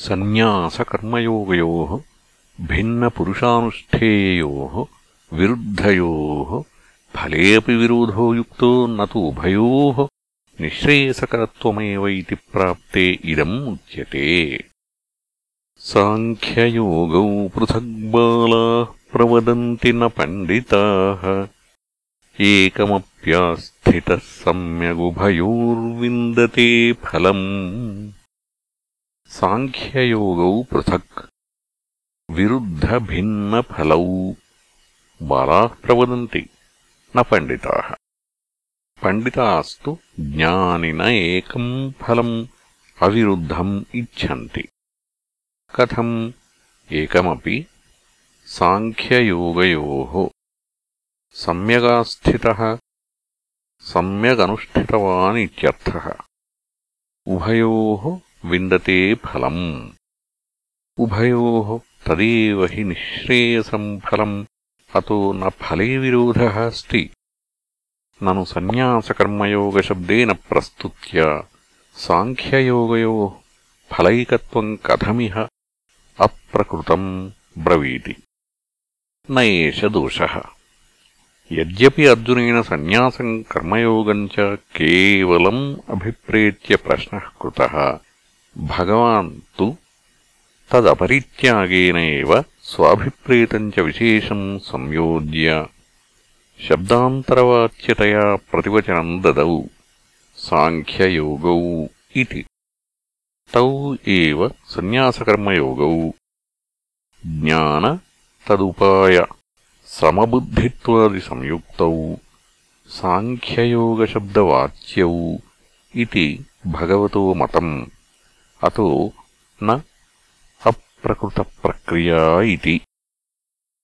सन्न्यासकर्मयोगयोः भिन्नपुरुषानुष्ठेयोः विरुद्धयोः फले अपि विरोधो युक्तो न तु उभयोः निःश्रेयसकरत्वमेव इति प्राप्ते इदम् उच्यते। साङ्ख्ययोगौ पृथग्बालाः प्रवदन्ति न पण्डिताः। एकमप्यास्थितः सम्यगुभयोर्विन्दते फलम् సాంఖ్యయోగౌ పృథక్. విరుద్ధభిన్నఫలౌ. బాలాः ప్రవదంతి. न పండితాः. పండితాస్తు జ్ఞానిన ఏకం ఫలం. అవిరుద్ధం ఇచ్ఛంతి కథం ఏకమపి సాంఖ్యయోగయోः. సమ్యగాస్థితः. సమ్యగనుష్ఠితవానిత్యర్థः. ఉభయో उभयोः विन्दते फलम् उभयोः तदेव हि निःश्रेयसम् फलम् अतो न फले विरोधः अस्ति ननु सन्न्यासकर्मयोगशब्देन प्रस्तुत्य साङ्ख्ययोगयोः फलैकत्वम् कथमिह अप्रकृतम् ब्रवीति न एष दोषः यद्यपि अर्जुनेन सन्न्यासम् कर्मयोगम् च केवलम् अभिप्रेत्य प्रश्नः భగవాన్ తు తదపరిత్యాగేన ఏవ స్వాభిప్రేతం చ విశేషం సంయోజ్య శబ్దాంతరవాచ్యతయా ప్రతివచనం దదౌ సాంఖ్యయోగౌ ఇతి తౌ ఏవ సన్యాసకర్మయోగౌ జ్ఞాన తదుపాయ సమబుద్ధిత్వాది సంయుక్తౌ సాంఖ్యయోగశబ్దవాచ్యౌ ఇది భగవతో మతం అతో న అప్రకృతప్రక్రియా ఇది